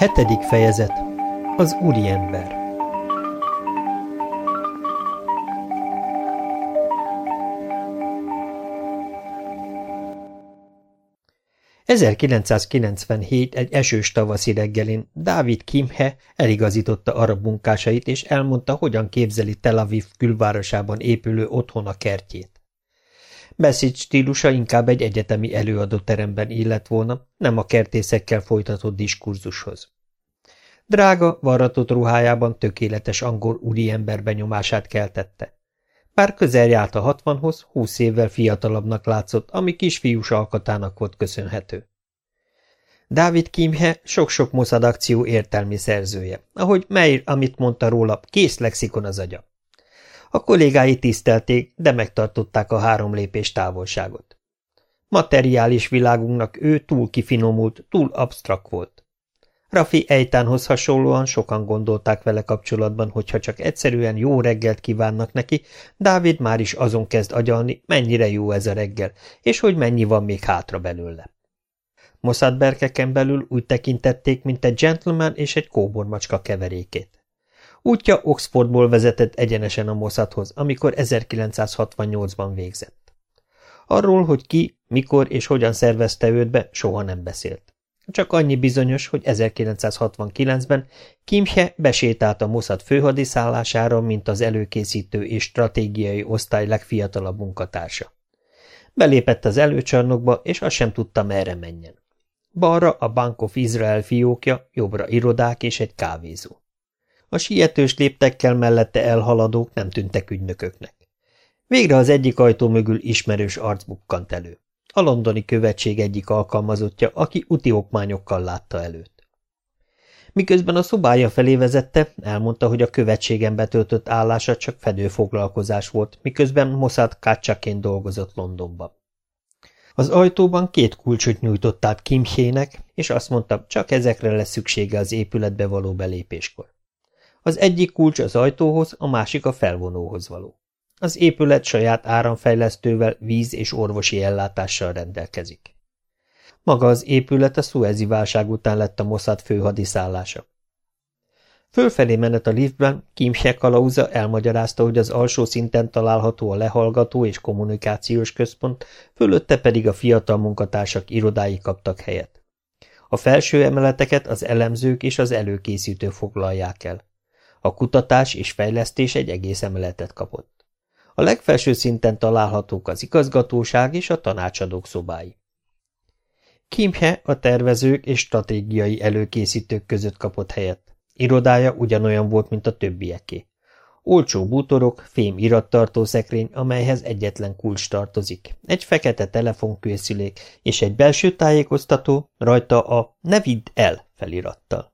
Hetedik fejezet Az úriember 1997 egy esős tavaszi reggelén Dávid Kimhe eligazította arab munkásait, és elmondta, hogyan képzeli Tel Aviv külvárosában épülő otthona kertjét. Beszéd stílusa inkább egy egyetemi előadóteremben illett volna, nem a kertészekkel folytatott diskurzushoz. Drága, varratott ruhájában tökéletes angol úriember benyomását keltette. Bár közel járt a hatvanhoz, húsz évvel fiatalabbnak látszott, ami kisfiús alkatának volt köszönhető. Dávid Kimhe sok-sok akció értelmi szerzője, ahogy Meir, amit mondta róla, kész lexikon az agya. A kollégái tisztelték, de megtartották a három lépés távolságot. Materiális világunknak ő túl kifinomult, túl absztrakt volt. Rafi Ejtánhoz hasonlóan sokan gondolták vele kapcsolatban, hogyha csak egyszerűen jó reggelt kívánnak neki, Dávid már is azon kezd agyalni, mennyire jó ez a reggel, és hogy mennyi van még hátra belőle. Mossad berkeken belül úgy tekintették, mint egy gentleman és egy kóbormacska keverékét. Útja Oxfordból vezetett egyenesen a Mossadhoz, amikor 1968-ban végzett. Arról, hogy ki, mikor és hogyan szervezte őt be, soha nem beszélt. Csak annyi bizonyos, hogy 1969-ben Kimche besétált a Mossad főhadiszállására, mint az előkészítő és stratégiai osztály legfiatalabb munkatársa. Belépett az előcsarnokba, és azt sem tudta, merre menjen. Balra a Bank of Israel fiókja, jobbra irodák és egy kávézó. A sietős léptekkel mellette elhaladók nem tűntek ügynököknek. Végre az egyik ajtó mögül ismerős arc bukkant elő. A londoni követség egyik alkalmazottja, aki úti okmányokkal látta előtt. Miközben a szobája felé vezette, elmondta, hogy a követségen betöltött állása csak fedőfoglalkozás volt, miközben Mossad kácsaként dolgozott Londonban. Az ajtóban két kulcsot nyújtott át Kimchének, és azt mondta, csak ezekre lesz szüksége az épületbe való belépéskor. Az egyik kulcs az ajtóhoz, a másik a felvonóhoz való. Az épület saját áramfejlesztővel, víz- és orvosi ellátással rendelkezik. Maga az épület a szuezi válság után lett a Mossad főhadiszállása. Fölfelé menet a liftben, Kimse kalauza elmagyarázta, hogy az alsó szinten található a lehallgató és kommunikációs központ, fölötte pedig a fiatal munkatársak irodái kaptak helyet. A felső emeleteket az elemzők és az előkészítő foglalják el. A kutatás és fejlesztés egy egész emeletet kapott. A legfelső szinten találhatók az igazgatóság és a tanácsadók szobái. Kimhe a tervezők és stratégiai előkészítők között kapott helyet. Irodája ugyanolyan volt, mint a többieké. Olcsó bútorok, fém irattartó szekrény, amelyhez egyetlen kulcs tartozik, egy fekete telefonkészülék és egy belső tájékoztató, rajta a Ne vidd el felirattal.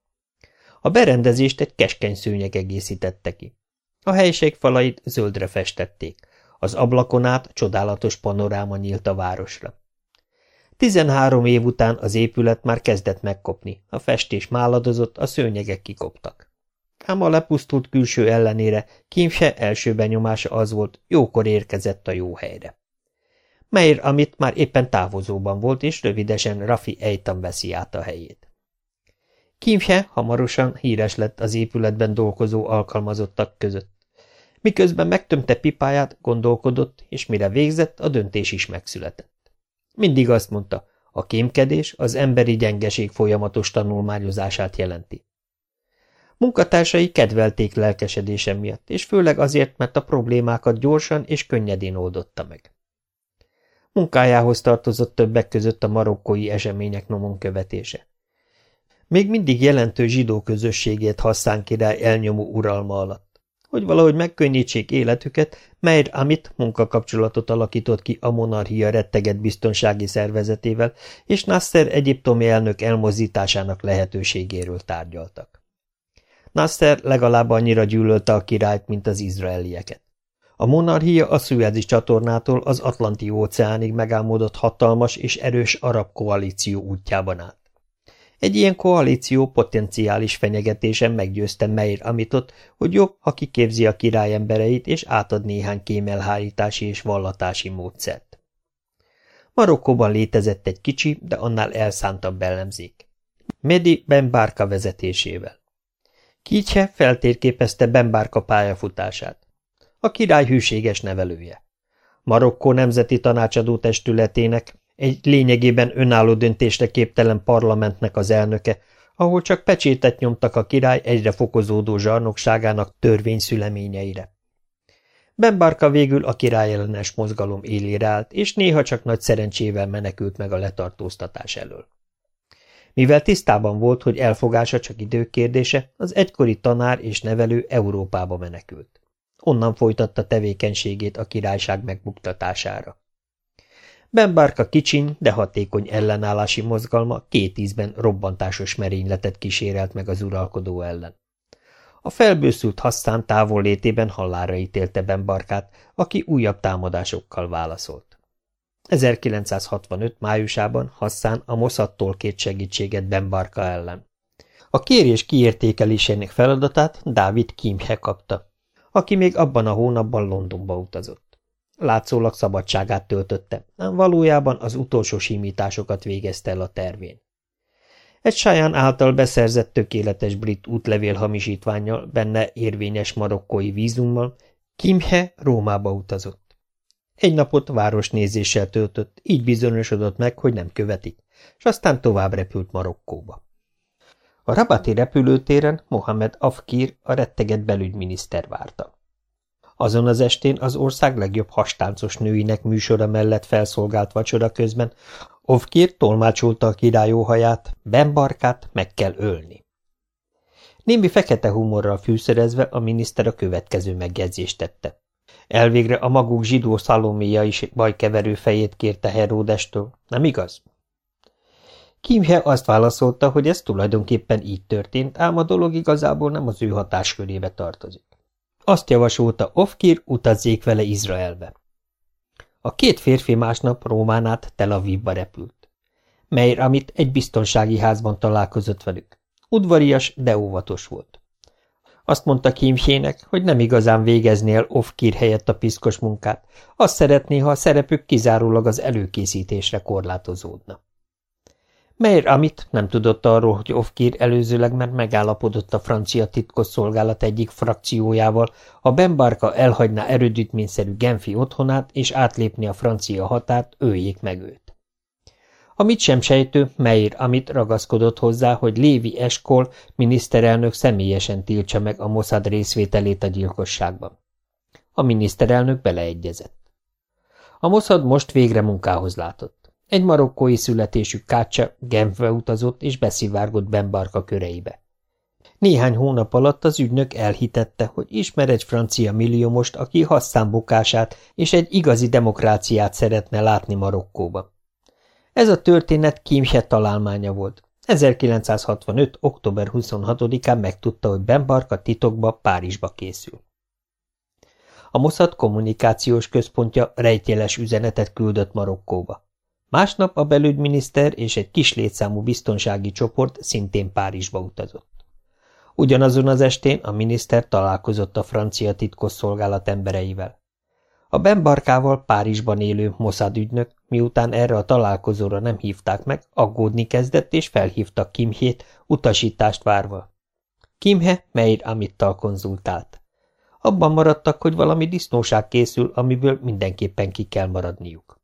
A berendezést egy keskeny szőnyeg egészítette ki. A helység falait zöldre festették. Az ablakon át csodálatos panoráma nyílt a városra. Tizenhárom év után az épület már kezdett megkopni, a festés máladozott, a szőnyegek kikoptak. Ám a lepusztult külső ellenére Kimse első benyomása az volt, jókor érkezett a jó helyre. Meir, amit már éppen távozóban volt, és rövidesen Rafi Ejtan veszi át a helyét. Kimse hamarosan híres lett az épületben dolgozó alkalmazottak között. Miközben megtömte pipáját, gondolkodott, és mire végzett, a döntés is megszületett. Mindig azt mondta, a kémkedés az emberi gyengeség folyamatos tanulmányozását jelenti. Munkatársai kedvelték lelkesedése miatt, és főleg azért, mert a problémákat gyorsan és könnyedén oldotta meg. Munkájához tartozott többek között a marokkói események nomon követése. Még mindig jelentő zsidó közösségét Hasszán király elnyomó uralma alatt hogy valahogy megkönnyítsék életüket, Meir Amit munkakapcsolatot alakított ki a monarchia retteget biztonsági szervezetével, és Nasser egyiptomi elnök elmozdításának lehetőségéről tárgyaltak. Nasser legalább annyira gyűlölte a királyt, mint az izraelieket. A monarchia a szüezi csatornától az Atlanti óceánig megálmodott hatalmas és erős arab koalíció útjában állt. Egy ilyen koalíció potenciális fenyegetésen meggyőzte Meir Amitot, hogy jobb, ha kiképzi a király embereit, és átad néhány kémelhárítási és vallatási módszert. Marokkóban létezett egy kicsi, de annál elszántabb ellenzék. Medi Ben Barka vezetésével. Kicse feltérképezte Ben Barka pályafutását. A király hűséges nevelője. Marokkó Nemzeti Tanácsadó Testületének, egy lényegében önálló döntésre képtelen parlamentnek az elnöke, ahol csak pecsétet nyomtak a király egyre fokozódó zsarnokságának törvényszüleményeire. Benbarka végül a királyellenes mozgalom élére állt, és néha csak nagy szerencsével menekült meg a letartóztatás elől. Mivel tisztában volt, hogy elfogása csak időkérdése, az egykori tanár és nevelő Európába menekült. Onnan folytatta tevékenységét a királyság megbuktatására. Benbarka kicsiny, de hatékony ellenállási mozgalma két ízben robbantásos merényletet kísérelt meg az uralkodó ellen. A felbőszült Hassan távol létében hallára ítélte Benbarkát, aki újabb támadásokkal válaszolt. 1965. májusában Hassan a Mossadtól két segítséget Benbarka ellen. A kérés kiértékelésének feladatát Dávid Kimhe kapta, aki még abban a hónapban Londonba utazott. Látszólag szabadságát töltötte, ám valójában az utolsó simításokat végezte el a tervén. Egy saján által beszerzett tökéletes brit útlevél hamisítványjal, benne érvényes marokkói vízummal, Kimhe Rómába utazott. Egy napot városnézéssel töltött, így bizonyosodott meg, hogy nem követik, és aztán tovább repült Marokkóba. A rabati repülőtéren Mohamed Afkir, a retteget belügyminiszter várta. Azon az estén az ország legjobb hastáncos nőinek műsora mellett felszolgált vacsora közben Ovkir tolmácsolta a királyóhaját, Benbarkát meg kell ölni. Némi fekete humorral fűszerezve a miniszter a következő megjegyzést tette. Elvégre a maguk zsidó szaloméja is bajkeverő fejét kérte Heródestől, nem igaz? Kimhe azt válaszolta, hogy ez tulajdonképpen így történt, ám a dolog igazából nem az ő hatáskörébe tartozik. Azt javasolta Ofkir, utazzék vele Izraelbe. A két férfi másnap Rómán át Tel Avivba repült. Meir Amit egy biztonsági házban találkozott velük. Udvarias, de óvatos volt. Azt mondta Kimhének, hogy nem igazán végezné el Ofkir helyett a piszkos munkát, azt szeretné, ha a szerepük kizárólag az előkészítésre korlátozódna. Meir Amit nem tudott arról, hogy Ofkir előzőleg már megállapodott a francia titkosszolgálat egyik frakciójával, ha Benbarka elhagyná erődítményszerű Genfi otthonát és átlépni a francia határt, öljék meg őt. Amit sem sejtő, Meir Amit ragaszkodott hozzá, hogy Lévi Eskol miniszterelnök személyesen tiltsa meg a Mossad részvételét a gyilkosságban. A miniszterelnök beleegyezett. A Mossad most végre munkához látott. Egy marokkói születésű kácsa Genfbe utazott és beszivárgott Benbarka köreibe. Néhány hónap alatt az ügynök elhitette, hogy ismer egy francia milliómost, aki Hassan bukását és egy igazi demokráciát szeretne látni Marokkóba. Ez a történet Kimse találmánya volt. 1965. október 26-án megtudta, hogy Benbarka titokba Párizsba készül. A Mossad kommunikációs központja rejtéles üzenetet küldött Marokkóba. Másnap a belügyminiszter és egy kis létszámú biztonsági csoport szintén Párizsba utazott. Ugyanazon az estén a miniszter találkozott a francia titkosszolgálat embereivel. A Benbarkával Párizsban élő Mossad ügynök, miután erre a találkozóra nem hívták meg, aggódni kezdett és felhívta Kimhét, utasítást várva. Kimhe Meir Amittal konzultált. Abban maradtak, hogy valami disznóság készül, amiből mindenképpen ki kell maradniuk.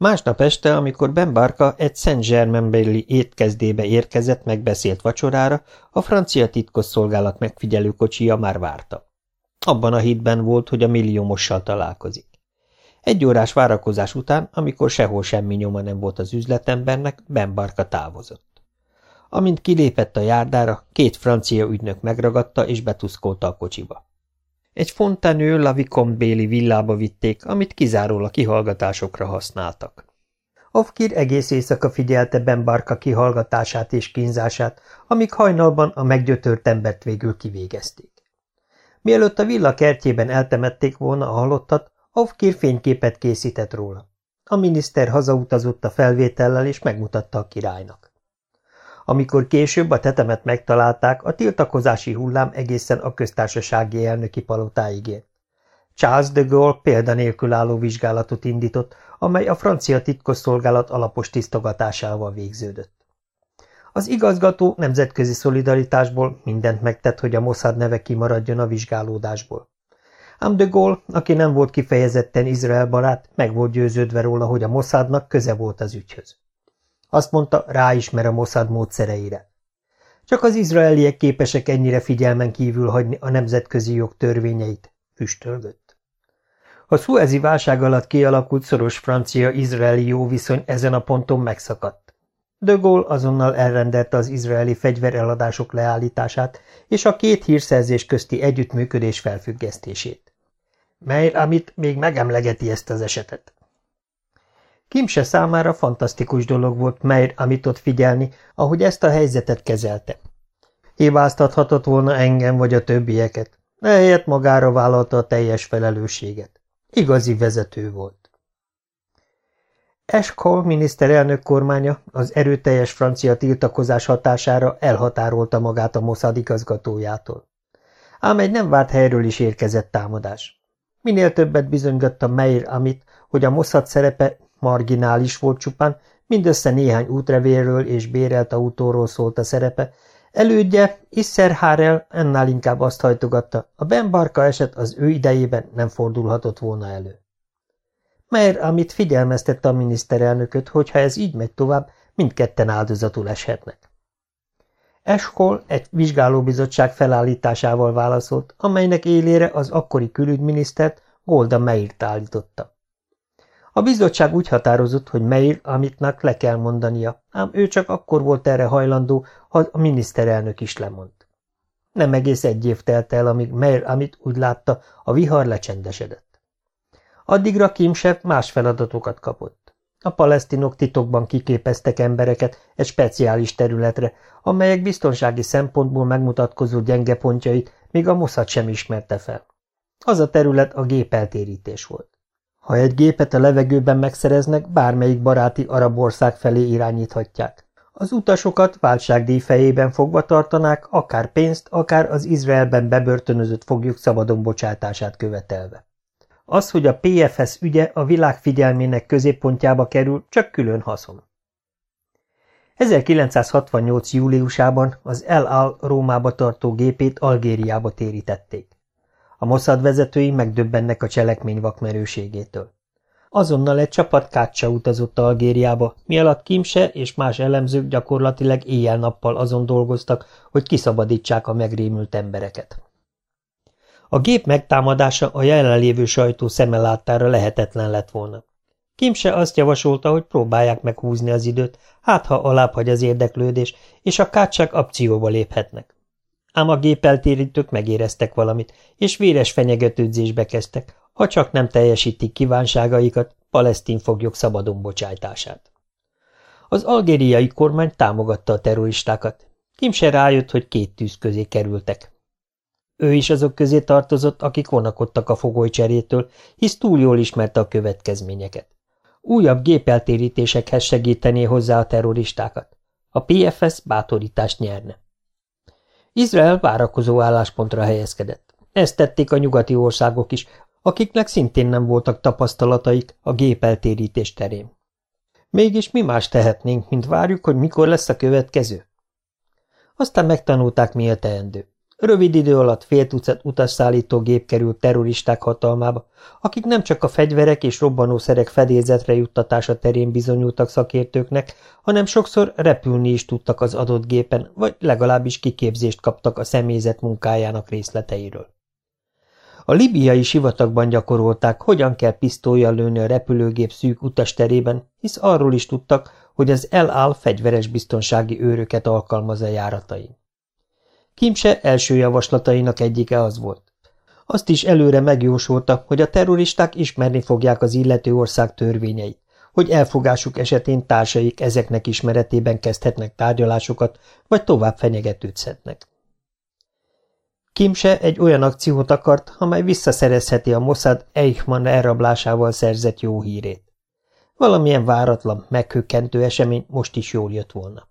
Másnap este, amikor Ben Barka egy Saint Germain-béli étkezdébe érkezett megbeszélt vacsorára, a francia titkosszolgálat megfigyelő kocsija már várta. Abban a hitben volt, hogy a milliómossal találkozik. Egy órás várakozás után, amikor sehol semmi nyoma nem volt az üzletembernek, Ben Barka távozott. Amint kilépett a járdára, két francia ügynök megragadta és betuszkolta a kocsiba. Egy fontanő Lavicombéli villába vitték, amit kizárólag kihallgatásokra használtak. Ofkir egész éjszaka figyelte Ben Barka kihallgatását és kínzását, amíg hajnalban a meggyötört embert végül kivégezték. Mielőtt a villa kertjében eltemették volna a halottat, Ofkir fényképet készített róla. A miniszter hazautazott a felvétellel és megmutatta a királynak. Amikor később a tetemet megtalálták, a tiltakozási hullám egészen a köztársasági elnöki palotáig ért. Charles de Gaulle példanélkül álló vizsgálatot indított, amely a francia titkosszolgálat alapos tisztogatásával végződött. Az igazgató nemzetközi szolidaritásból mindent megtett, hogy a Mossad neve kimaradjon a vizsgálódásból. Ám de Gaulle, aki nem volt kifejezetten Izrael barát, meg volt győződve róla, hogy a Mossadnak köze volt az ügyhöz. Azt mondta, ráismer a Mossad módszereire. Csak az izraeliek képesek ennyire figyelmen kívül hagyni a nemzetközi jog törvényeit, füstölgött. A szuezi válság alatt kialakult szoros francia-izraeli jóviszony ezen a ponton megszakadt. De Gaulle azonnal elrendelte az izraeli fegyvereladások leállítását és a két hírszerzés közti együttműködés felfüggesztését. Mely, amit még megemlegeti ezt az esetet. Kimse számára fantasztikus dolog volt Meir ott figyelni, ahogy ezt a helyzetet kezelte. Hibáztathatott volna engem vagy a többieket, ehelyett magára vállalta a teljes felelősséget. Igazi vezető volt. Eskol miniszterelnök kormánya az erőteljes francia tiltakozás hatására elhatárolta magát a Mossad igazgatójától. Ám egy nem várt helyről is érkezett támadás. Minél többet bizonygatta Meir Amit, hogy a Mossad szerepe marginális volt csupán, mindössze néhány útrevérről és bérelt autóról szólt a szerepe, elődje, Isser Harel ennál inkább azt hajtogatta, a Ben Barka eset az ő idejében nem fordulhatott volna elő. Mert amit figyelmeztette a miniszterelnököt, hogy ha ez így megy tovább, mindketten áldozatul eshetnek. Eskol egy vizsgálóbizottság felállításával válaszolt, amelynek élére az akkori külügyminisztert Golda Meirt állította. A bizottság úgy határozott, hogy Meir Amitnak le kell mondania, ám ő csak akkor volt erre hajlandó, ha a miniszterelnök is lemond. Nem egész egy év telt el, amíg Meir Amit úgy látta, a vihar lecsendesedett. Addigra Kimsev más feladatokat kapott. A palesztinok titokban kiképeztek embereket egy speciális területre, amelyek biztonsági szempontból megmutatkozó gyenge pontjait még a Mossad sem ismerte fel. Az a terület a gépeltérítés volt. Ha egy gépet a levegőben megszereznek, bármelyik baráti arab ország felé irányíthatják. Az utasokat váltságdíj fejében fogva tartanák, akár pénzt, akár az Izraelben bebörtönözött foglyok szabadon bocsátását követelve. Az, hogy a PFS ügye a világ figyelmének középpontjába kerül, csak külön haszon. 1968. júliusában az El Al Rómába tartó gépét Algériába térítették. A Mossad vezetői megdöbbennek a cselekmény vakmerőségétől. Azonnal egy csapat kácsa utazott Algériába, mi alatt Kimse és más elemzők gyakorlatilag éjjel-nappal azon dolgoztak, hogy kiszabadítsák a megrémült embereket. A gép megtámadása a jelenlévő sajtó szemelátára lehetetlen lett volna. Kimse azt javasolta, hogy próbálják meghúzni az időt, hát ha alább hagy az érdeklődés, és a kácsák akcióba léphetnek ám a gépeltérítők megéreztek valamit, és véres fenyegetődzésbe kezdtek, ha csak nem teljesítik kívánságaikat, palesztin foglyok szabadon bocsájtását. Az algériai kormány támogatta a terroristákat. Kim se rájött, hogy két tűz közé kerültek. Ő is azok közé tartozott, akik vonakodtak a fogolycserétől, hisz túl jól ismerte a következményeket. Újabb gépeltérítésekhez segítené hozzá a terroristákat. A PFS bátorítást nyerne. Izrael várakozó álláspontra helyezkedett. Ezt tették a nyugati országok is, akiknek szintén nem voltak tapasztalataik a gépeltérítés terén. Mégis mi más tehetnénk, mint várjuk, hogy mikor lesz a következő? Aztán megtanulták, mi a teendő. Rövid idő alatt fél tucat utasszállító gép került terroristák hatalmába, akik nem csak a fegyverek és robbanószerek fedélzetre juttatása terén bizonyultak szakértőknek, hanem sokszor repülni is tudtak az adott gépen, vagy legalábbis kiképzést kaptak a személyzet munkájának részleteiről. A libiai sivatagban gyakorolták, hogyan kell pisztolyjal lőni a repülőgép szűk utasterében, hisz arról is tudtak, hogy az El Al fegyveres biztonsági őröket alkalmaz a járatain. Kimse első javaslatainak egyike az volt. Azt is előre megjósolta, hogy a terroristák ismerni fogják az illető ország törvényeit, hogy elfogásuk esetén társaik ezeknek ismeretében kezdhetnek tárgyalásokat, vagy tovább fenyegetődhetnek. Kimse egy olyan akciót akart, amely visszaszerezheti a Mossad Eichmann elrablásával szerzett jó hírét. Valamilyen váratlan, meghökkentő esemény most is jól jött volna.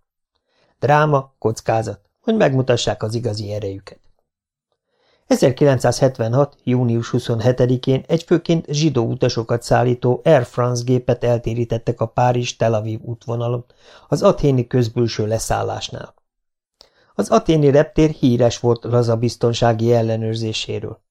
Dráma, kockázat, hogy megmutassák az igazi erejüket. 1976. június 27-én egy főként zsidó utasokat szállító Air France gépet eltérítettek a Párizs-Tel Aviv útvonalon, az athéni közbülső leszállásnál. Az aténi reptér híres volt laza biztonsági ellenőrzéséről.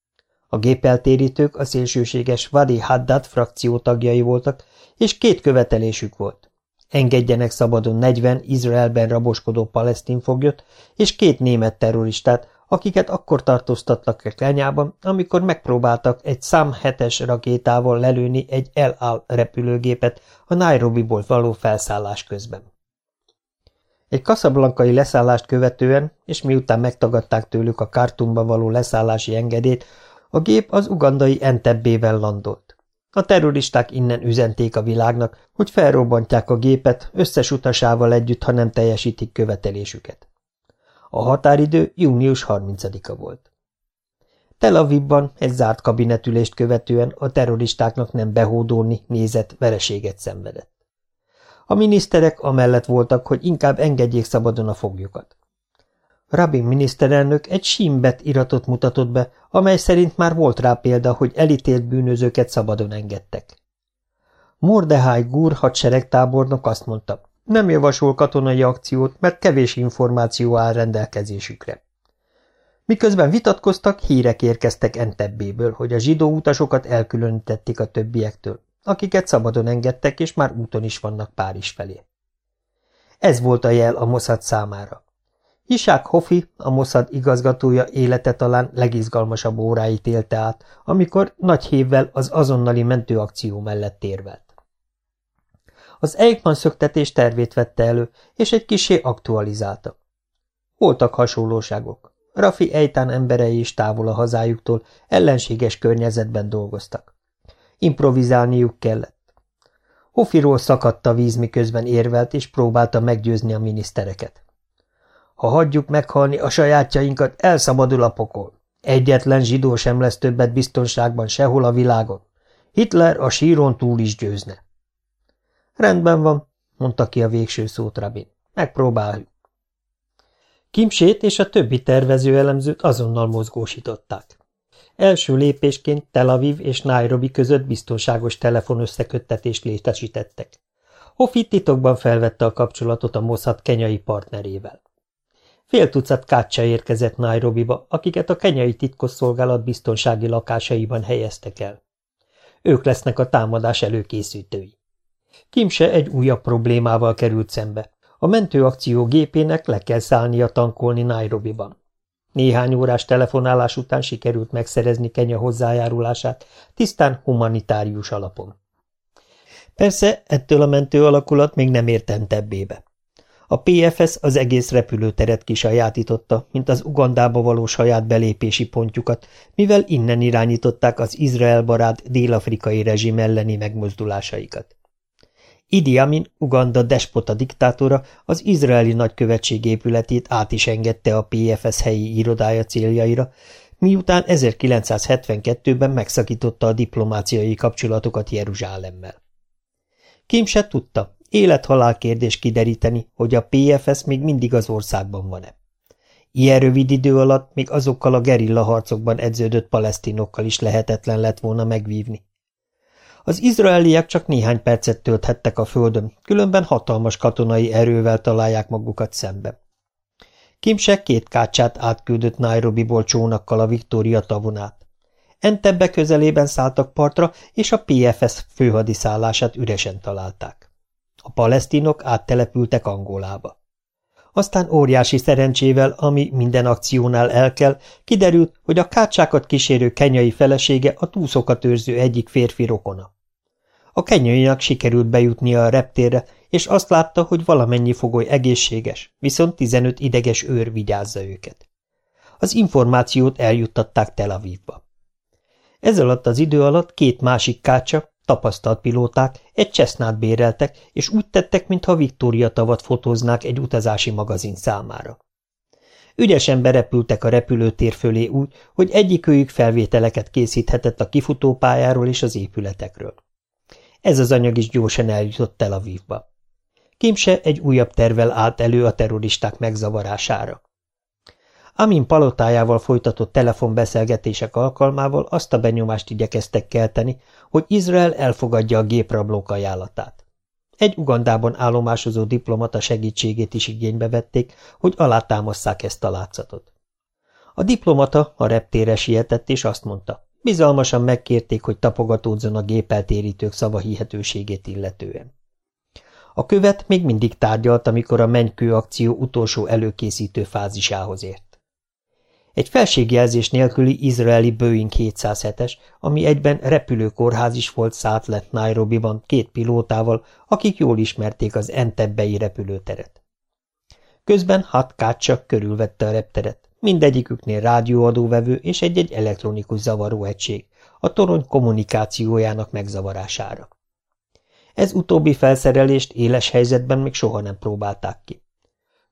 A gépeltérítők a szélsőséges Vadi Haddad frakció tagjai voltak, és két követelésük volt. Engedjenek szabadon 40 Izraelben raboskodó palesztin foglyot, és két német terroristát, akiket akkor tartóztattak a Kenyában, amikor megpróbáltak egy szám hetes rakétával lelőni egy El repülőgépet a Nairobiból való felszállás közben. Egy kaszablankai leszállást követően, és miután megtagadták tőlük a Kártumba való leszállási engedélyt, a gép az ugandai Entebbével landolt. A terroristák innen üzenték a világnak, hogy felrobbantják a gépet összes utasával együtt, ha nem teljesítik követelésüket. A határidő június 30-a volt. Tel Avivban egy zárt kabinetülést követően a terroristáknak nem behódolni nézett vereséget szenvedett. A miniszterek amellett voltak, hogy inkább engedjék szabadon a foglyokat. Rabin miniszterelnök egy símbet iratot mutatott be, amely szerint már volt rá példa, hogy elítélt bűnözőket szabadon engedtek. Mordehai Gur hadseregtábornok azt mondta, nem javasol katonai akciót, mert kevés információ áll rendelkezésükre. Miközben vitatkoztak, hírek érkeztek Entebbéből, hogy a zsidó utasokat elkülönítették a többiektől, akiket szabadon engedtek, és már úton is vannak Párizs felé. Ez volt a jel a Mossad számára. Isák Hofi, a Mossad igazgatója élete talán legizgalmasabb óráit élte át, amikor nagy hévvel az azonnali mentőakció mellett érvelt. Az Eichmann szöktetés tervét vette elő, és egy kisé aktualizálta. Voltak hasonlóságok. Rafi Ejtán emberei is távol a hazájuktól, ellenséges környezetben dolgoztak. Improvizálniuk kellett. Hofiról szakadt a víz, miközben érvelt, és próbálta meggyőzni a minisztereket. Ha hagyjuk meghalni a sajátjainkat, elszabadul a pokol. Egyetlen zsidó sem lesz többet biztonságban sehol a világon. Hitler a síron túl is győzne. Rendben van, mondta ki a végső szót Rabin. Megpróbáljuk. Kimsét és a többi tervező elemzőt azonnal mozgósították. Első lépésként Tel Aviv és Nairobi között biztonságos telefonösszeköttetést létesítettek. Hofi titokban felvette a kapcsolatot a Mossad kenyai partnerével. Fél tucat kácsa érkezett Nairobiba, akiket a kenyai titkosszolgálat biztonsági lakásaiban helyeztek el. Ők lesznek a támadás előkészítői. Kimse egy újabb problémával került szembe. A mentőakció gépének le kell szállnia tankolni Nairobiban. Néhány órás telefonálás után sikerült megszerezni Kenya hozzájárulását, tisztán humanitárius alapon. Persze ettől a mentő alakulat még nem értem tebbébe. A PFS az egész repülőteret kisajátította, mint az Ugandába való saját belépési pontjukat, mivel innen irányították az Izrael barát dél-afrikai rezsim elleni megmozdulásaikat. Idi Amin, Uganda despota diktátora az izraeli nagykövetség épületét át is engedte a PFS helyi irodája céljaira, miután 1972-ben megszakította a diplomáciai kapcsolatokat Jeruzsálemmel. Kim se tudta, élet-halál kérdés kideríteni, hogy a PFS még mindig az országban van-e. Ilyen rövid idő alatt még azokkal a gerilla harcokban edződött palesztinokkal is lehetetlen lett volna megvívni. Az izraeliek csak néhány percet tölthettek a földön, különben hatalmas katonai erővel találják magukat szembe. Kimse két kácsát átküldött Nairobiból csónakkal a Viktória tavonát. Entebbe közelében szálltak partra, és a PFS főhadiszállását üresen találták. A palesztinok áttelepültek Angolába. Aztán óriási szerencsével, ami minden akciónál elkel, kiderült, hogy a kácsákat kísérő kenyai felesége a túszokat őrző egyik férfi rokona. A kenyőinak sikerült bejutnia a reptérre, és azt látta, hogy valamennyi fogoly egészséges, viszont 15 ideges őr vigyázza őket. Az információt eljuttatták Tel Avivba. Ez alatt az idő alatt két másik kácsa, tapasztalt pilóták egy csesznát béreltek, és úgy tettek, mintha Viktória tavat fotóznák egy utazási magazin számára. Ügyesen berepültek a repülőtér fölé úgy, hogy egyikőjük felvételeket készíthetett a kifutópályáról és az épületekről. Ez az anyag is gyorsan eljutott Tel Avivba. Kimse egy újabb tervel állt elő a terroristák megzavarására. Amin palotájával folytatott telefonbeszélgetések alkalmával azt a benyomást igyekeztek kelteni, hogy Izrael elfogadja a géprablók ajánlatát. Egy Ugandában állomásozó diplomata segítségét is igénybe vették, hogy alátámasszák ezt a látszatot. A diplomata a reptére sietett, és azt mondta, bizalmasan megkérték, hogy tapogatódzon a gépeltérítők szavahihetőségét illetően. A követ még mindig tárgyalt, amikor a mennykő akció utolsó előkészítő fázisához ért. Egy felségjelzés nélküli izraeli Boeing 707-es, ami egyben repülőkórház is volt szállt lett Nairobiban két pilótával, akik jól ismerték az Entebbei repülőteret. Közben hat kácsak körülvette a repteret, mindegyiküknél rádióadóvevő és egy-egy elektronikus zavaró-egység, a torony kommunikációjának megzavarására. Ez utóbbi felszerelést éles helyzetben még soha nem próbálták ki.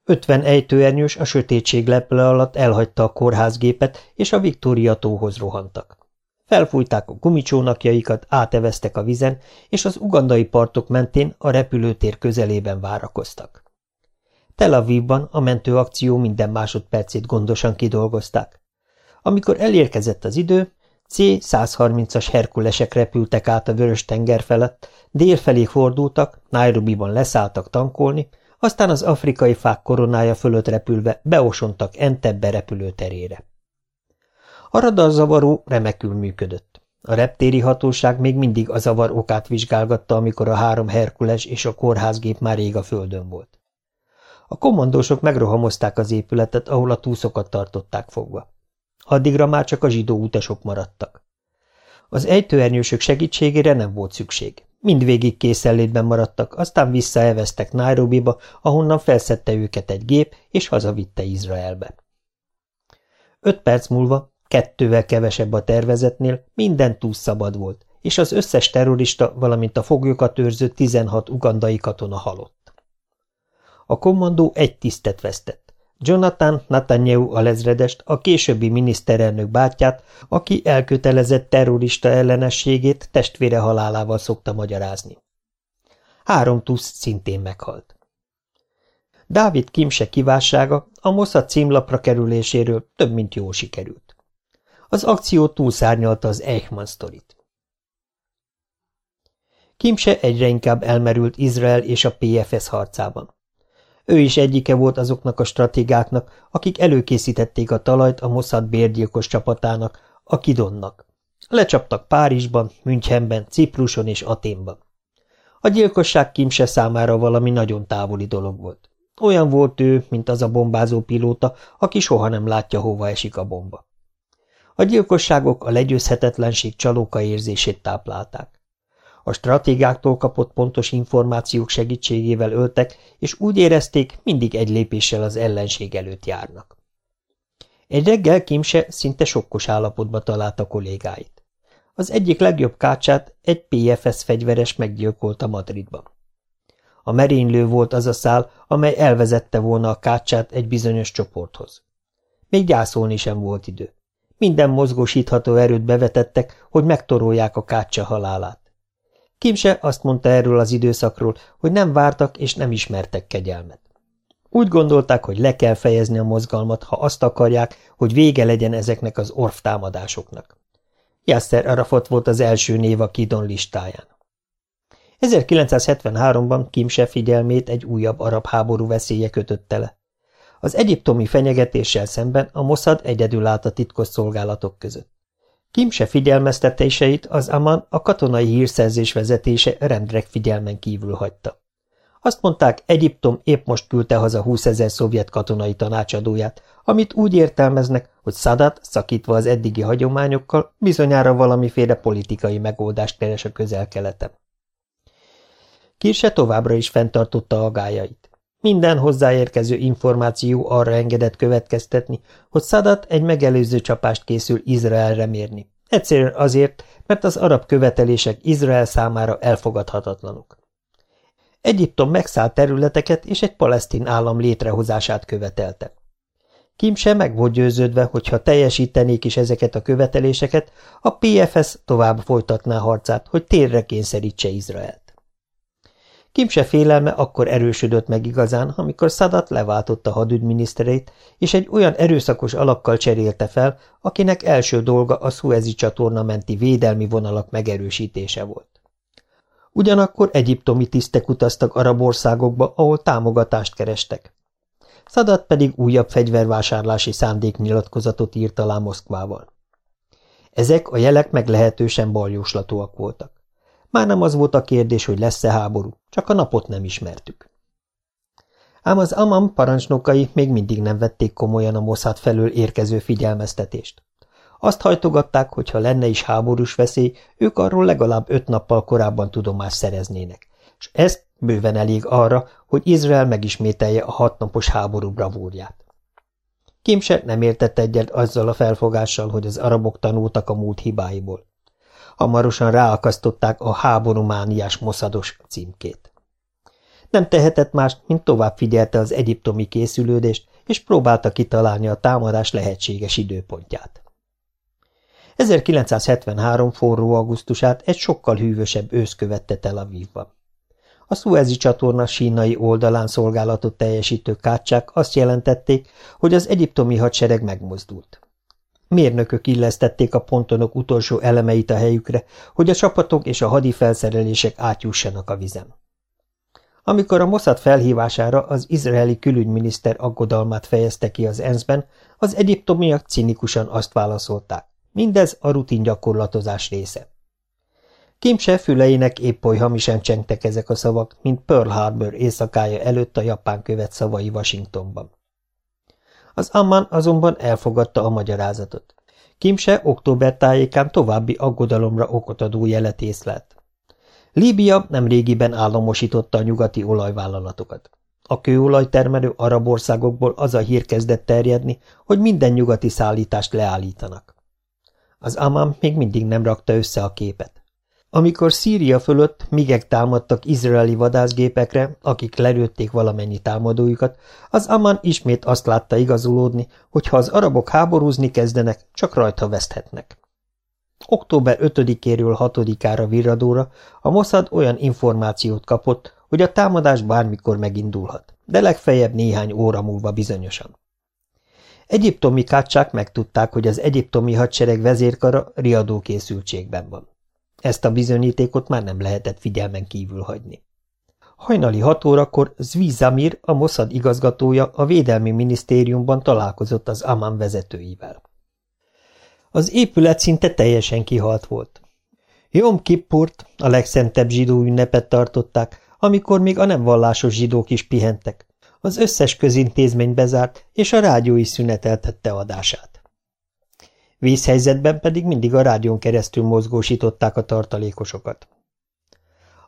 Ötven ejtőernyős a sötétség leple alatt elhagyta a kórházgépet, és a Viktória tóhoz rohantak. Felfújták a gumicsónakjaikat, áteveztek a vizen, és az ugandai partok mentén a repülőtér közelében várakoztak. Tel Avivban a mentőakció minden másodpercét gondosan kidolgozták. Amikor elérkezett az idő, C-130-as herkulesek repültek át a vörös tenger felett, délfelé fordultak, Nairobiban leszálltak tankolni, aztán az afrikai fák koronája fölött repülve beosontak Entebbe repülőterére. A radarzavaró remekül működött. A reptéri hatóság még mindig a zavar okát vizsgálgatta, amikor a három Herkules és a kórházgép már rég a földön volt. A kommandósok megrohamozták az épületet, ahol a túszokat tartották fogva. Addigra már csak a zsidó utasok maradtak. Az ejtőernyősök segítségére nem volt szükség. Mindvégig készenlétben maradtak, aztán visszaeveztek Nairobiba, ahonnan felszette őket egy gép, és hazavitte Izraelbe. Öt perc múlva, kettővel kevesebb a tervezetnél, minden túl szabad volt, és az összes terrorista, valamint a foglyokat őrző 16 ugandai katona halott. A kommandó egy tisztet vesztett. Jonathan Netanyahu a lezredest, a későbbi miniszterelnök bátyját, aki elkötelezett terrorista ellenességét testvére halálával szokta magyarázni. Három tusz szintén meghalt. Dávid Kimse kiválsága a Mossad címlapra kerüléséről több mint jól sikerült. Az akció túlszárnyalta az Eichmann sztorit. Kimse egyre inkább elmerült Izrael és a PFS harcában. Ő is egyike volt azoknak a stratégáknak, akik előkészítették a talajt a Mossad bérgyilkos csapatának, a Kidonnak. Lecsaptak Párizsban, Münchenben, Cipruson és Aténban. A gyilkosság Kimse számára valami nagyon távoli dolog volt. Olyan volt ő, mint az a bombázó pilóta, aki soha nem látja, hova esik a bomba. A gyilkosságok a legyőzhetetlenség csalóka érzését táplálták. A stratégáktól kapott pontos információk segítségével öltek, és úgy érezték, mindig egy lépéssel az ellenség előtt járnak. Egy reggel Kimse szinte sokkos állapotba találta kollégáit. Az egyik legjobb kácsát egy PFS fegyveres meggyilkolta Madridban. A merénylő volt az a szál, amely elvezette volna a kácsát egy bizonyos csoporthoz. Még gyászolni sem volt idő. Minden mozgósítható erőt bevetettek, hogy megtorolják a kácsa halálát. Kimse azt mondta erről az időszakról, hogy nem vártak és nem ismertek kegyelmet. Úgy gondolták, hogy le kell fejezni a mozgalmat, ha azt akarják, hogy vége legyen ezeknek az orftámadásoknak. Yasser Arafat volt az első név a Kidon listáján. 1973-ban Kimse figyelmét egy újabb arab háború veszélye kötötte le. Az egyiptomi fenyegetéssel szemben a Mossad egyedül állt a titkos szolgálatok között. Kimse figyelmeztetéseit az Aman a katonai hírszerzés vezetése rendreg figyelmen kívül hagyta. Azt mondták, Egyiptom épp most küldte haza 20 ezer szovjet katonai tanácsadóját, amit úgy értelmeznek, hogy Szadat, szakítva az eddigi hagyományokkal, bizonyára valamiféle politikai megoldást keres a közel-keleten. Kirse továbbra is fenntartotta gájait. Minden hozzáérkező információ arra engedett következtetni, hogy Szadat egy megelőző csapást készül Izraelre mérni. Egyszerűen azért, mert az arab követelések Izrael számára elfogadhatatlanok. Egyiptom megszállt területeket és egy palesztin állam létrehozását követelte. Kim sem meg volt győződve, hogy teljesítenék is ezeket a követeléseket, a PFS tovább folytatná harcát, hogy térre kényszerítse Izraelt. Kimse félelme akkor erősödött meg igazán, amikor Szadat leváltotta hadügyminiszterét, és egy olyan erőszakos alakkal cserélte fel, akinek első dolga a Suezi csatorna menti védelmi vonalak megerősítése volt. Ugyanakkor egyiptomi tisztek utaztak arab országokba, ahol támogatást kerestek. Szadat pedig újabb fegyvervásárlási szándéknyilatkozatot írt alá Moszkvával. Ezek a jelek meglehetősen baljóslatúak voltak. Már nem az volt a kérdés, hogy lesz-e háború, csak a napot nem ismertük. Ám az Amam parancsnokai még mindig nem vették komolyan a Mossad felől érkező figyelmeztetést. Azt hajtogatták, hogy ha lenne is háborús veszély, ők arról legalább öt nappal korábban tudomást szereznének, és ez bőven elég arra, hogy Izrael megismételje a hatnapos háború bravúrját. Kimse nem értett egyet azzal a felfogással, hogy az arabok tanultak a múlt hibáiból. Hamarosan ráakasztották a háborúmániás moszados címkét. Nem tehetett más, mint tovább figyelte az egyiptomi készülődést, és próbálta kitalálni a támadás lehetséges időpontját. 1973 forró augusztusát egy sokkal hűvösebb ősz követte Tel Avivban. A Suezi csatorna sínai oldalán szolgálatot teljesítő kácsák azt jelentették, hogy az egyiptomi hadsereg megmozdult. Mérnökök illesztették a pontonok utolsó elemeit a helyükre, hogy a csapatok és a hadi felszerelések átjussanak a vizen. Amikor a Mossad felhívására az izraeli külügyminiszter aggodalmát fejezte ki az ENSZ-ben, az egyiptomiak cinikusan azt válaszolták. Mindez a rutin gyakorlatozás része. Kimse füleinek épp oly hamisan csengtek ezek a szavak, mint Pearl Harbor éjszakája előtt a japán követ szavai Washingtonban. Az Amman azonban elfogadta a magyarázatot. Kimse október tájékán további aggodalomra okot adó jelet észlelt. Líbia nem régiben államosította a nyugati olajvállalatokat. A kőolajtermelő arab országokból az a hír kezdett terjedni, hogy minden nyugati szállítást leállítanak. Az Amman még mindig nem rakta össze a képet. Amikor Szíria fölött migek támadtak izraeli vadászgépekre, akik lerőtték valamennyi támadójukat, az Aman ismét azt látta igazolódni, hogy ha az arabok háborúzni kezdenek, csak rajta veszthetnek. Október 5-éről 6-ára virradóra a Mossad olyan információt kapott, hogy a támadás bármikor megindulhat, de legfeljebb néhány óra múlva bizonyosan. Egyiptomi kácsák megtudták, hogy az egyiptomi hadsereg vezérkara riadó készültségben van. Ezt a bizonyítékot már nem lehetett figyelmen kívül hagyni. Hajnali hat órakor Zvi Zamir, a Mossad igazgatója a Védelmi Minisztériumban találkozott az Aman vezetőivel. Az épület szinte teljesen kihalt volt. Jom Kippurt, a legszentebb zsidó ünnepet tartották, amikor még a nem vallásos zsidók is pihentek. Az összes közintézmény bezárt, és a rádió is szüneteltette adását. Vízhelyzetben pedig mindig a rádión keresztül mozgósították a tartalékosokat.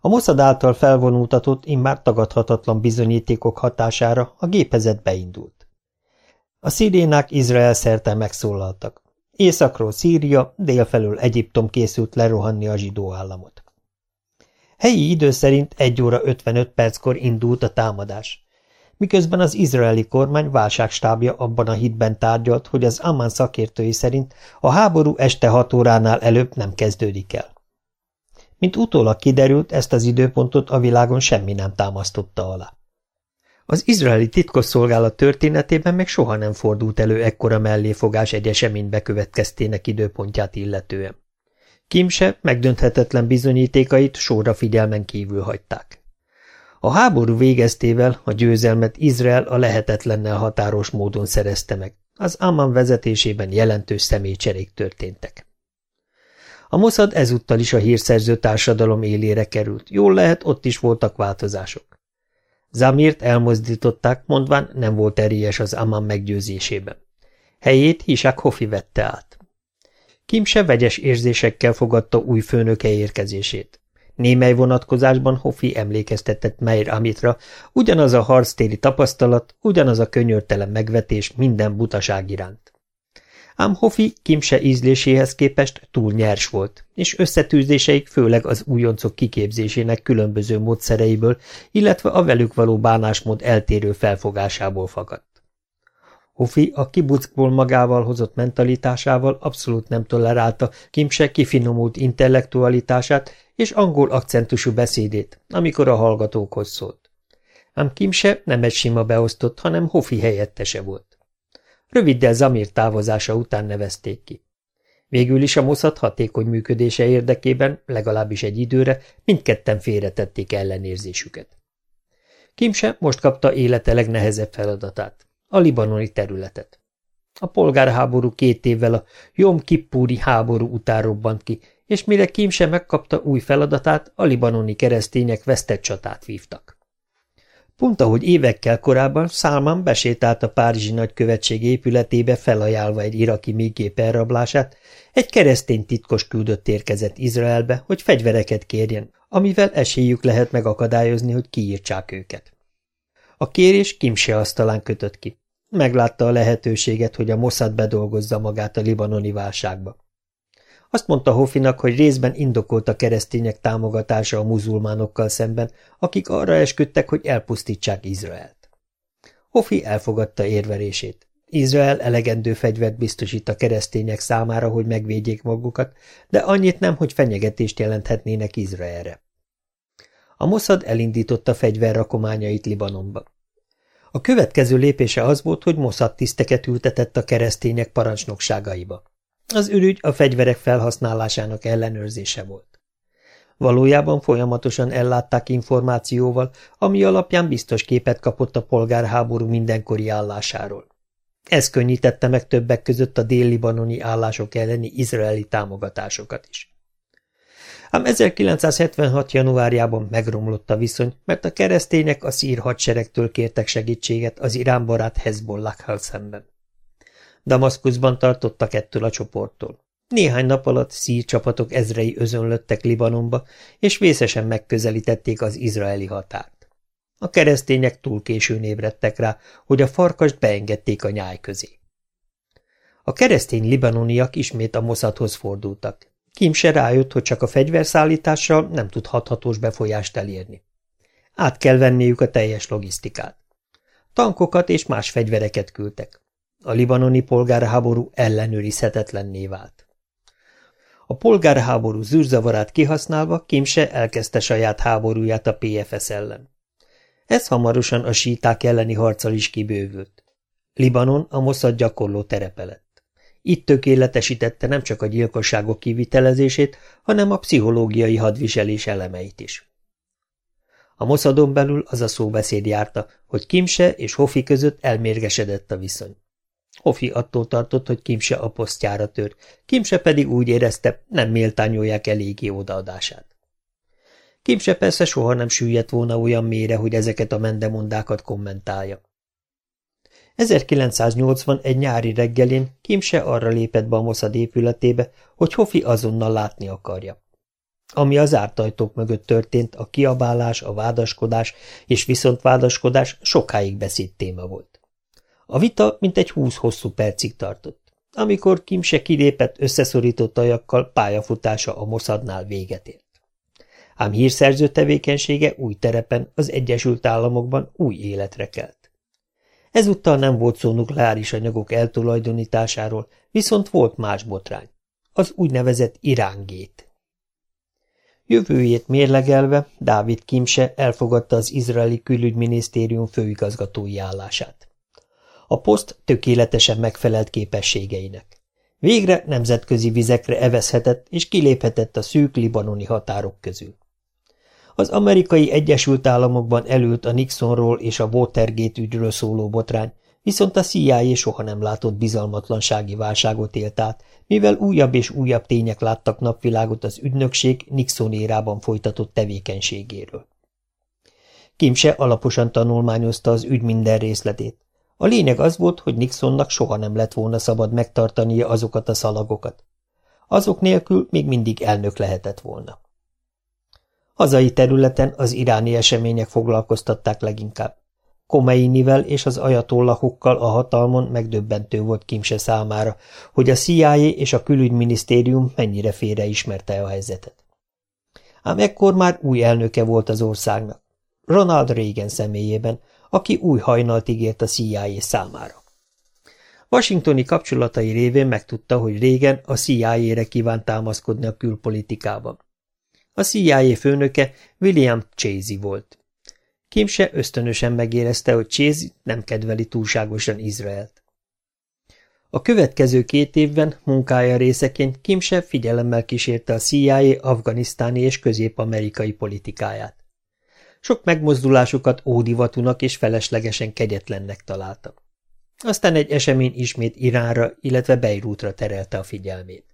A Mossad által felvonultatott, immár tagadhatatlan bizonyítékok hatására a gépezet beindult. A szirénák Izrael szerte megszólaltak. Északról Szíria, délfelől Egyiptom készült lerohanni a zsidó államot. Helyi idő szerint 1 óra 55 perckor indult a támadás miközben az izraeli kormány válságstábja abban a hitben tárgyalt, hogy az Amman szakértői szerint a háború este hat óránál előbb nem kezdődik el. Mint utólag kiderült, ezt az időpontot a világon semmi nem támasztotta alá. Az izraeli titkosszolgálat történetében még soha nem fordult elő ekkora melléfogás egy esemény bekövetkeztének időpontját illetően. Kimse megdönthetetlen bizonyítékait sorra figyelmen kívül hagyták. A háború végeztével a győzelmet Izrael a lehetetlennel határos módon szerezte meg. Az Amman vezetésében jelentős személycserék történtek. A Mossad ezúttal is a hírszerző társadalom élére került, jól lehet, ott is voltak változások. Zamirt elmozdították, mondván nem volt erélyes az Amman meggyőzésében. Helyét Hisák Hofi vette át. Kim se vegyes érzésekkel fogadta új főnöke érkezését. Némely vonatkozásban Hoffi emlékeztetett Meir Amitra, ugyanaz a harctéri tapasztalat, ugyanaz a könyörtelen megvetés minden butaság iránt. Ám Hoffi Kimse ízléséhez képest túl nyers volt, és összetűzéseik főleg az újoncok kiképzésének különböző módszereiből, illetve a velük való bánásmód eltérő felfogásából fakadt. Hofi a kibuckból magával hozott mentalitásával abszolút nem tolerálta Kimse kifinomult intellektualitását és angol akcentusú beszédét, amikor a hallgatókhoz szólt. Ám Kimse nem egy sima beosztott, hanem Hofi helyettese volt. Röviddel Zamir távozása után nevezték ki. Végül is a moszat hatékony működése érdekében, legalábbis egy időre, mindketten félretették ellenérzésüket. Kimse most kapta élete legnehezebb feladatát, a libanoni területet. A polgárháború két évvel a Jom Kippúri háború után robbant ki, és mire Kimse megkapta új feladatát, a libanoni keresztények vesztett csatát vívtak. Pont ahogy évekkel korábban Szálmán besétált a Párizsi nagykövetség épületébe felajánlva egy iraki mégép elrablását, egy keresztény titkos küldött érkezett Izraelbe, hogy fegyvereket kérjen, amivel esélyük lehet megakadályozni, hogy kiírtsák őket. A kérés Kimse asztalán kötött ki. Meglátta a lehetőséget, hogy a Mossad bedolgozza magát a libanoni válságba. Azt mondta Hofinak, hogy részben indokolt a keresztények támogatása a muzulmánokkal szemben, akik arra esküdtek, hogy elpusztítsák Izraelt. Hofi elfogadta érverését. Izrael elegendő fegyvert biztosít a keresztények számára, hogy megvédjék magukat, de annyit nem, hogy fenyegetést jelenthetnének Izraelre. A Mossad elindította fegyverrakományait Libanonba. A következő lépése az volt, hogy Mossad tiszteket ültetett a keresztények parancsnokságaiba. Az ürügy a fegyverek felhasználásának ellenőrzése volt. Valójában folyamatosan ellátták információval, ami alapján biztos képet kapott a polgárháború mindenkori állásáról. Ez könnyítette meg többek között a dél-libanoni állások elleni izraeli támogatásokat is. Ám 1976. januárjában megromlott a viszony, mert a keresztények a szír hadseregtől kértek segítséget az iránbarát Hezbollah-hal szemben. Damaszkuszban tartottak ettől a csoporttól. Néhány nap alatt szír csapatok ezrei özönlöttek Libanonba, és vészesen megközelítették az izraeli határt. A keresztények túl későn ébredtek rá, hogy a farkast beengedték a nyáj közé. A keresztény libanoniak ismét a Mossadhoz fordultak. Kim se rájött, hogy csak a fegyverszállítással nem tud hathatós befolyást elérni. Át kell venniük a teljes logisztikát. Tankokat és más fegyvereket küldtek. A libanoni polgárháború ellenőrizhetetlenné vált. A polgárháború zűrzavarát kihasználva Kimse elkezdte saját háborúját a PFS ellen. Ez hamarosan a síták elleni harccal is kibővült. Libanon a Mossad gyakorló terepe lett. Itt tökéletesítette nem csak a gyilkosságok kivitelezését, hanem a pszichológiai hadviselés elemeit is. A Mossadon belül az a szóbeszéd járta, hogy Kimse és Hofi között elmérgesedett a viszony. Hofi attól tartott, hogy Kimse a posztjára tör, Kimse pedig úgy érezte, nem méltányolják eléggé odaadását. Kimse persze soha nem süllyedt volna olyan mélyre, hogy ezeket a mendemondákat kommentálja. 1980 egy nyári reggelén Kimse arra lépett be a Mossad épületébe, hogy Hofi azonnal látni akarja. Ami az zárt ajtók mögött történt, a kiabálás, a vádaskodás és viszontvádaskodás sokáig beszéd téma volt. A vita mintegy húsz hosszú percig tartott. Amikor Kimse kilépett összeszorított ajakkal, pályafutása a Mossadnál véget ért. Ám hírszerző tevékenysége új terepen, az Egyesült Államokban új életre kelt. Ezúttal nem volt szó nukleáris anyagok eltulajdonításáról, viszont volt más botrány, az úgynevezett irángét. Jövőjét mérlegelve Dávid Kimse elfogadta az izraeli külügyminisztérium főigazgatói állását. A poszt tökéletesen megfelelt képességeinek. Végre nemzetközi vizekre evezhetett és kiléphetett a szűk libanoni határok közül. Az amerikai Egyesült Államokban elült a Nixonról és a Watergate ügyről szóló botrány, viszont a CIA soha nem látott bizalmatlansági válságot élt át, mivel újabb és újabb tények láttak napvilágot az ügynökség Nixon érában folytatott tevékenységéről. Kimse alaposan tanulmányozta az ügy minden részletét, a lényeg az volt, hogy Nixonnak soha nem lett volna szabad megtartania azokat a szalagokat. Azok nélkül még mindig elnök lehetett volna. Hazai területen az iráni események foglalkoztatták leginkább. Komeinivel és az ajatollahokkal a hatalmon megdöbbentő volt Kimse számára, hogy a CIA és a külügyminisztérium mennyire félreismerte a helyzetet. Ám ekkor már új elnöke volt az országnak. Ronald Reagan személyében, aki új hajnalt ígért a CIA számára. Washingtoni kapcsolatai révén megtudta, hogy régen a CIA-re kívánt támaszkodni a külpolitikában. A CIA főnöke William Chasey volt. Kim se ösztönösen megérezte, hogy Chasey nem kedveli túlságosan Izraelt. A következő két évben munkája részeként Kim se figyelemmel kísérte a CIA afganisztáni és közép-amerikai politikáját. Sok megmozdulásukat ódivatúnak és feleslegesen kegyetlennek találta. Aztán egy esemény ismét Iránra, illetve Beirútra terelte a figyelmét.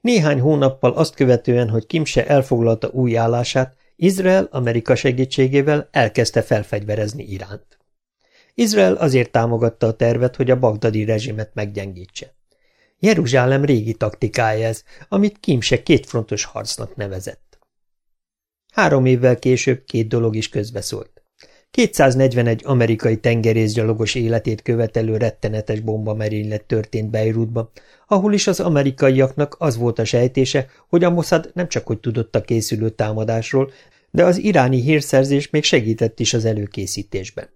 Néhány hónappal azt követően, hogy Kim se elfoglalta új állását, Izrael Amerika segítségével elkezdte felfegyverezni Iránt. Izrael azért támogatta a tervet, hogy a bagdadi rezsimet meggyengítse. Jeruzsálem régi taktikája ez, amit Kim se kétfrontos harcnak nevezett. Három évvel később két dolog is közbeszólt. 241 amerikai tengerészgyalogos életét követelő rettenetes bombamerénylet történt Beirutban, ahol is az amerikaiaknak az volt a sejtése, hogy a Mossad nem csak hogy tudott a készülő támadásról, de az iráni hírszerzés még segített is az előkészítésben.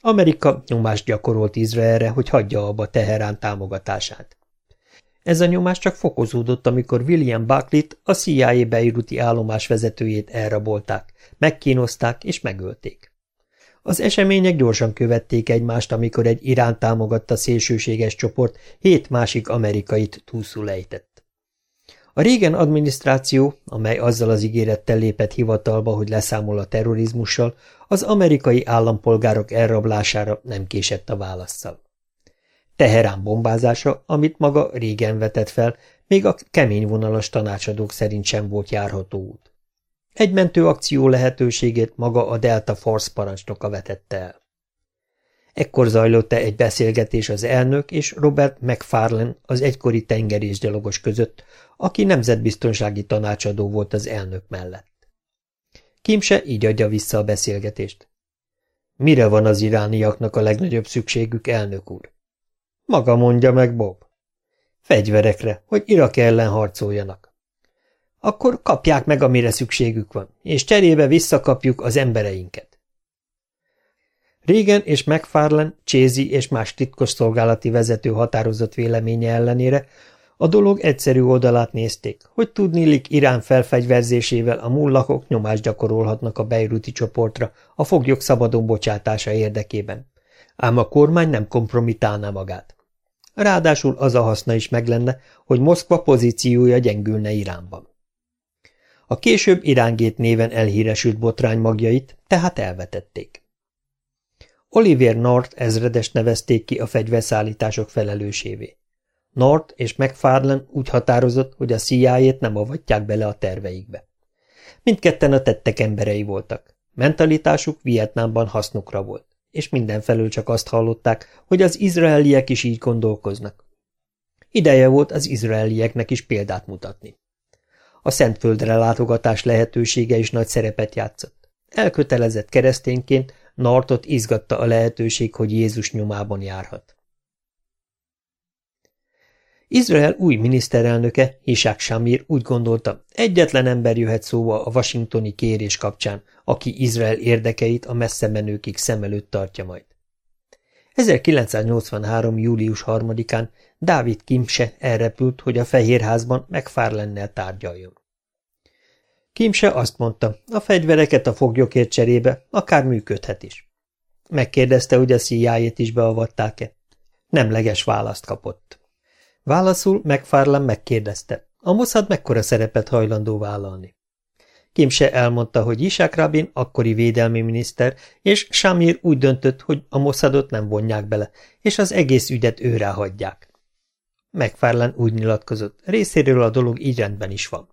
Amerika nyomást gyakorolt Izraelre, hogy hagyja abba Teherán támogatását. Ez a nyomás csak fokozódott, amikor William Buckley-t, a CIA beiruti állomás vezetőjét elrabolták, megkínozták és megölték. Az események gyorsan követték egymást, amikor egy Irán támogatta szélsőséges csoport hét másik amerikait túlszul ejtett. A régen adminisztráció, amely azzal az ígérettel lépett hivatalba, hogy leszámol a terrorizmussal, az amerikai állampolgárok elrablására nem késett a válaszsal. Teherán bombázása, amit maga régen vetett fel, még a kemény vonalas tanácsadók szerint sem volt járható út. Egy mentőakció lehetőségét maga a Delta Force parancsnoka vetette el. Ekkor zajlott -e egy beszélgetés az elnök és Robert McFarlane az egykori tengerészgyalogos között, aki nemzetbiztonsági tanácsadó volt az elnök mellett. Kim se így adja vissza a beszélgetést. Mire van az irániaknak a legnagyobb szükségük, elnök úr? Maga mondja meg, Bob. Fegyverekre, hogy Irak ellen harcoljanak. Akkor kapják meg, amire szükségük van, és cserébe visszakapjuk az embereinket. Régen és McFarlane, Csézi és más titkosszolgálati vezető határozott véleménye ellenére a dolog egyszerű oldalát nézték, hogy tudnilik Irán felfegyverzésével a mullakok nyomást gyakorolhatnak a beiruti csoportra a foglyok szabadon bocsátása érdekében. Ám a kormány nem kompromitálná magát. Ráadásul az a haszna is meglenne, hogy Moszkva pozíciója gyengülne Iránban. A később Irángét néven elhíresült botrány magjait tehát elvetették. Olivier North ezredes nevezték ki a fegyverszállítások felelősévé. North és McFarlane úgy határozott, hogy a CIA-t nem avatják bele a terveikbe. Mindketten a tettek emberei voltak. Mentalitásuk Vietnámban hasznukra volt, és mindenfelől csak azt hallották, hogy az izraeliek is így gondolkoznak. Ideje volt az izraelieknek is példát mutatni. A Szentföldre látogatás lehetősége is nagy szerepet játszott. Elkötelezett keresztényként Nartot izgatta a lehetőség, hogy Jézus nyomában járhat. Izrael új miniszterelnöke, Hisák Samir úgy gondolta, egyetlen ember jöhet szóba a washingtoni kérés kapcsán, aki Izrael érdekeit a messze menőkig szem előtt tartja majd. 1983. július 3-án Dávid Kimse elrepült, hogy a Fehérházban McFarlane-nel tárgyaljon. Kimse azt mondta, a fegyvereket a foglyokért cserébe akár működhet is. Megkérdezte, hogy a CIA-t is beavatták-e. Nemleges választ kapott. Válaszul McFarlane megkérdezte, a Mossad mekkora szerepet hajlandó vállalni. Kimse elmondta, hogy Isák Rabin akkori védelmi miniszter, és Samir úgy döntött, hogy a Mossadot nem vonják bele, és az egész ügyet őre hagyják. McFarlane úgy nyilatkozott, részéről a dolog így rendben is van.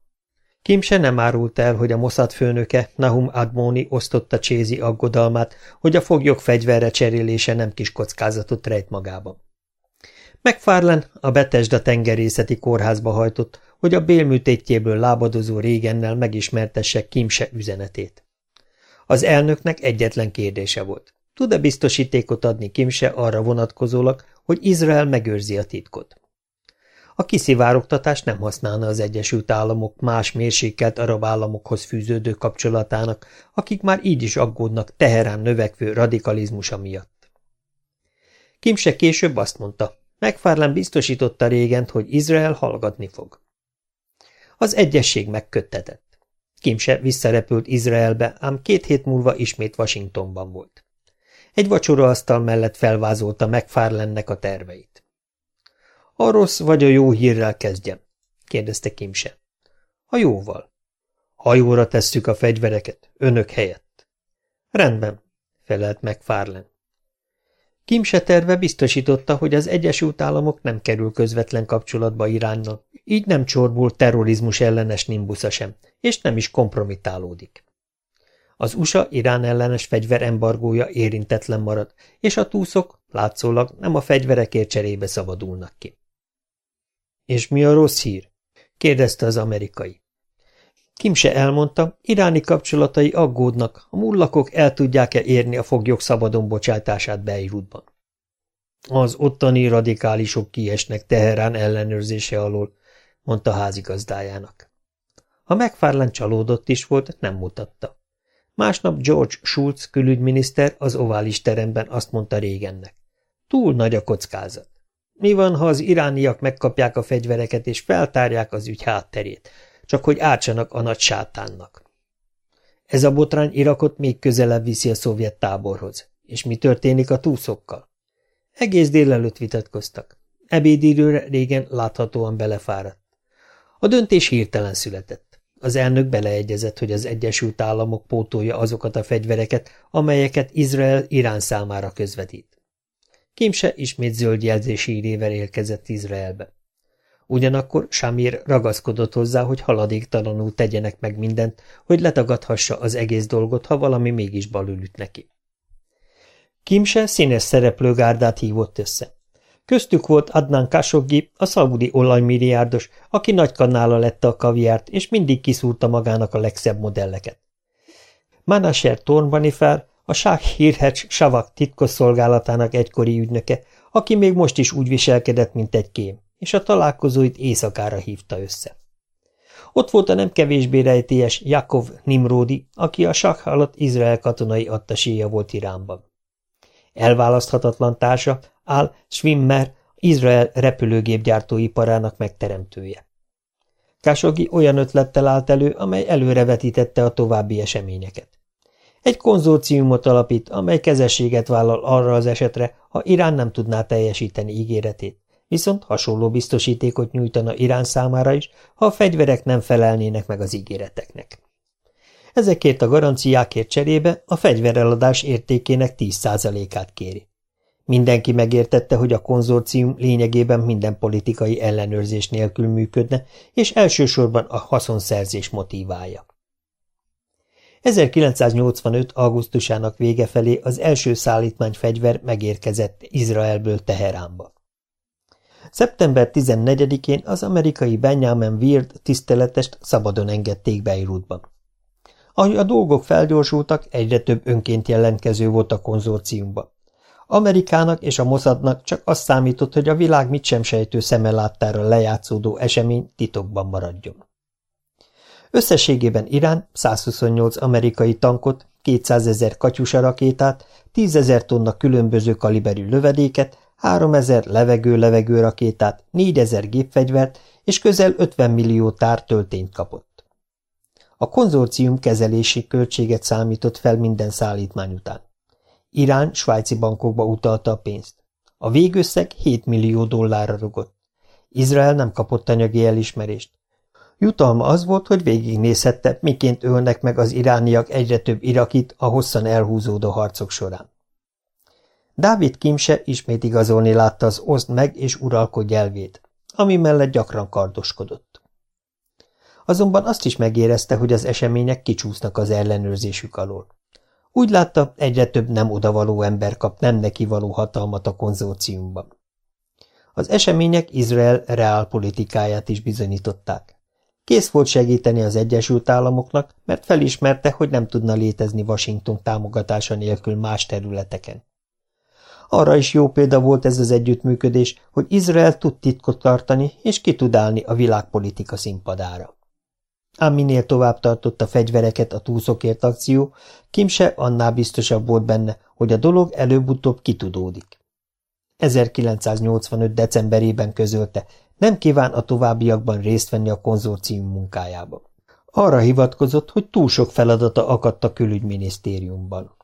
Kim se nem árult el, hogy a Mossad főnöke, Nahum Admoni osztotta Csézi aggodalmát, hogy a foglyok fegyverre cserélése nem kis kockázatot rejt magában. McFarlane a Betesda tengerészeti kórházba hajtott, hogy a bélműtétjéből lábadozó régennel megismertesse Kimse üzenetét. Az elnöknek egyetlen kérdése volt. Tud-e biztosítékot adni Kimse arra vonatkozólag, hogy Izrael megőrzi a titkot? A kiszivárogtatás nem használna az Egyesült Államok más mérsékelt arab államokhoz fűződő kapcsolatának, akik már így is aggódnak Teherán növekvő radikalizmusa miatt. Kimse később azt mondta, McFarlane biztosította régent, hogy Izrael hallgatni fog. Az egyesség megköttetett. Kimse visszarepült Izraelbe, ám két hét múlva ismét Washingtonban volt. Egy vacsoraasztal mellett felvázolta McFarlane-nek a terveit. A rossz vagy a jó hírrel kezdjem? kérdezte Kimse. A jóval. Hajóra tesszük a fegyvereket, önök helyett. Rendben, felelt McFarlane. Kimse terve biztosította, hogy az Egyesült Államok nem kerül közvetlen kapcsolatba Iránnal, így nem csorbul terrorizmus ellenes nimbusza sem, és nem is kompromitálódik. Az USA Irán ellenes fegyverembargója érintetlen marad, és a túszok látszólag nem a fegyverekért cserébe szabadulnak ki. És mi a rossz hír? kérdezte az amerikai. Kim se elmondta, iráni kapcsolatai aggódnak, a mullakok el tudják-e érni a foglyok szabadon bocsátását Beirutban. Az ottani radikálisok kiesnek Teherán ellenőrzése alól, mondta házigazdájának. Ha megfárlán csalódott is volt, nem mutatta. Másnap George Schulz külügyminiszter az ovális teremben azt mondta régennek. Túl nagy a kockázat. Mi van, ha az irániak megkapják a fegyvereket és feltárják az ügy hátterét, csak hogy ártsanak a nagy sátánnak? Ez a botrány Irakot még közelebb viszi a szovjet táborhoz. És mi történik a túszokkal? Egész délelőtt vitatkoztak. Ebédidőre régen láthatóan belefáradt. A döntés hirtelen született. Az elnök beleegyezett, hogy az Egyesült Államok pótolja azokat a fegyvereket, amelyeket Izrael Irán számára közvetít. Kimse ismét zöld jelzési írével érkezett Izraelbe. Ugyanakkor Samir ragaszkodott hozzá, hogy haladéktalanul tegyenek meg mindent, hogy letagadhassa az egész dolgot, ha valami mégis balül üt neki. Kimse színes szereplőgárdát hívott össze. Köztük volt Adnan Khashoggi, a szaudi olajmilliárdos, aki nagy kanála lette a kaviárt, és mindig kiszúrta magának a legszebb modelleket. Manasher Tornbanifár, a Shah Hirhecs Savak titkosszolgálatának egykori ügynöke, aki még most is úgy viselkedett, mint egy kém, és a találkozóit éjszakára hívta össze. Ott volt a nem kevésbé rejtélyes Jakov Nimrodi, aki a Shah alatt Izrael katonai attasíja volt Iránban. Elválaszthatatlan társa Al Schwimmer, Izrael repülőgépgyártóiparának megteremtője. Kasogi olyan ötlettel állt elő, amely előrevetítette a további eseményeket. Egy konzorciumot alapít, amely kezességet vállal arra az esetre, ha Irán nem tudná teljesíteni ígéretét, viszont hasonló biztosítékot nyújtana Irán számára is, ha a fegyverek nem felelnének meg az ígéreteknek. Ezekért a garanciákért cserébe a fegyvereladás értékének 10%-át kéri. Mindenki megértette, hogy a konzorcium lényegében minden politikai ellenőrzés nélkül működne, és elsősorban a haszonszerzés motivája. 1985. augusztusának vége felé az első szállítmányfegyver megérkezett Izraelből Teheránba. Szeptember 14-én az amerikai Benjamin Weird tiszteletest szabadon engedték Beirutban. Ahogy a dolgok felgyorsultak, egyre több önként jelentkező volt a konzorciumba. Amerikának és a Mossadnak csak azt számított, hogy a világ mit sem sejtő szeme láttára lejátszódó esemény titokban maradjon. Összességében Irán 128 amerikai tankot, 200 ezer katyusa rakétát, 10 ezer tonna különböző kaliberű lövedéket, 3 ezer levegő-levegő rakétát, 4 ezer gépfegyvert és közel 50 millió tár töltényt kapott. A konzorcium kezelési költséget számított fel minden szállítmány után. Irán svájci bankokba utalta a pénzt. A végösszeg 7 millió dollárra rugott. Izrael nem kapott anyagi elismerést. Jutalma az volt, hogy végignézhette, miként ölnek meg az irániak egyre több irakit a hosszan elhúzódó harcok során. Dávid Kimse ismét igazolni látta az oszd meg és uralkodj elvét, ami mellett gyakran kardoskodott. Azonban azt is megérezte, hogy az események kicsúsznak az ellenőrzésük alól. Úgy látta, egyre több nem odavaló ember kap nem neki való hatalmat a konzorciumban. Az események Izrael reálpolitikáját is bizonyították. Kész volt segíteni az Egyesült Államoknak, mert felismerte, hogy nem tudna létezni Washington támogatása nélkül más területeken. Arra is jó példa volt ez az együttműködés, hogy Izrael tud titkot tartani, és ki tud állni a világpolitika színpadára. Ám minél tovább tartott a fegyvereket a túszokért akció, Kim se annál biztosabb volt benne, hogy a dolog előbb-utóbb kitudódik. 1985. decemberében közölte, nem kíván a továbbiakban részt venni a konzorcium munkájában. Arra hivatkozott, hogy túl sok feladata akadt a külügyminisztériumban.